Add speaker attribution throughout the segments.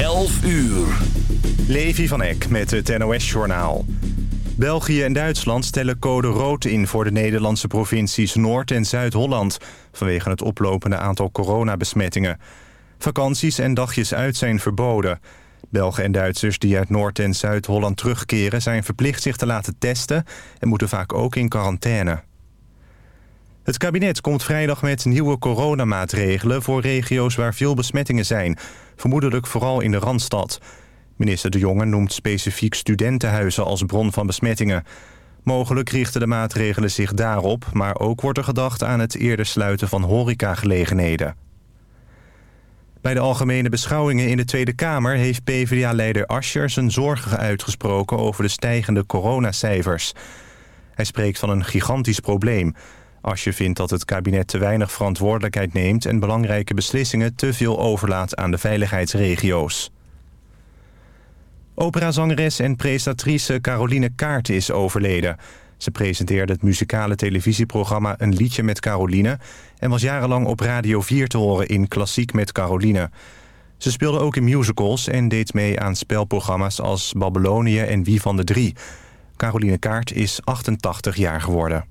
Speaker 1: 11 uur.
Speaker 2: Levi van Eck met het NOS-journaal. België en Duitsland stellen code rood in voor de Nederlandse provincies Noord- en Zuid-Holland... vanwege het oplopende aantal coronabesmettingen. Vakanties en dagjes uit zijn verboden. Belgen en Duitsers die uit Noord- en Zuid-Holland terugkeren... zijn verplicht zich te laten testen en moeten vaak ook in quarantaine. Het kabinet komt vrijdag met nieuwe coronamaatregelen... voor regio's waar veel besmettingen zijn. Vermoedelijk vooral in de Randstad. Minister De Jonge noemt specifiek studentenhuizen als bron van besmettingen. Mogelijk richten de maatregelen zich daarop... maar ook wordt er gedacht aan het eerder sluiten van horecagelegenheden. Bij de algemene beschouwingen in de Tweede Kamer... heeft PvdA-leider Ascher zijn zorgen uitgesproken... over de stijgende coronacijfers. Hij spreekt van een gigantisch probleem... Als je vindt dat het kabinet te weinig verantwoordelijkheid neemt... en belangrijke beslissingen te veel overlaat aan de veiligheidsregio's. Operazangeres en presentatrice Caroline Kaart is overleden. Ze presenteerde het muzikale televisieprogramma Een Liedje met Caroline... en was jarenlang op Radio 4 te horen in Klassiek met Caroline. Ze speelde ook in musicals en deed mee aan spelprogramma's als Babylonië en Wie van de Drie. Caroline Kaart is 88 jaar geworden.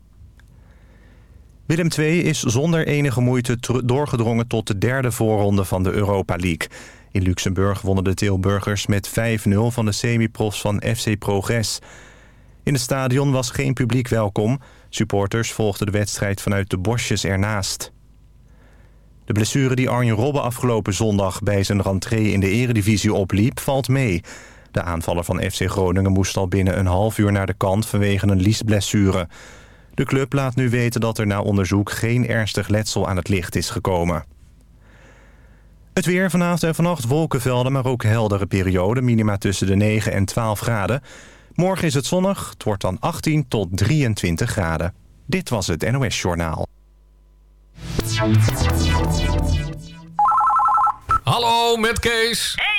Speaker 2: Willem II is zonder enige moeite doorgedrongen tot de derde voorronde van de Europa League. In Luxemburg wonnen de Tilburgers met 5-0 van de semi-profs van FC Progress. In het stadion was geen publiek welkom. Supporters volgden de wedstrijd vanuit de bosjes ernaast. De blessure die Arjen Robben afgelopen zondag bij zijn rentree in de eredivisie opliep, valt mee. De aanvaller van FC Groningen moest al binnen een half uur naar de kant vanwege een liesblessure. De club laat nu weten dat er na onderzoek geen ernstig letsel aan het licht is gekomen. Het weer vanavond en vannacht wolkenvelden, maar ook heldere perioden. Minima tussen de 9 en 12 graden. Morgen is het zonnig. Het wordt dan 18 tot 23 graden. Dit was het NOS Journaal.
Speaker 3: Hallo, met Kees.
Speaker 4: Hey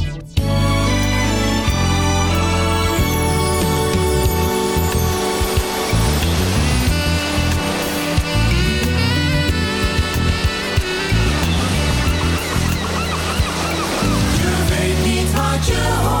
Speaker 5: you home.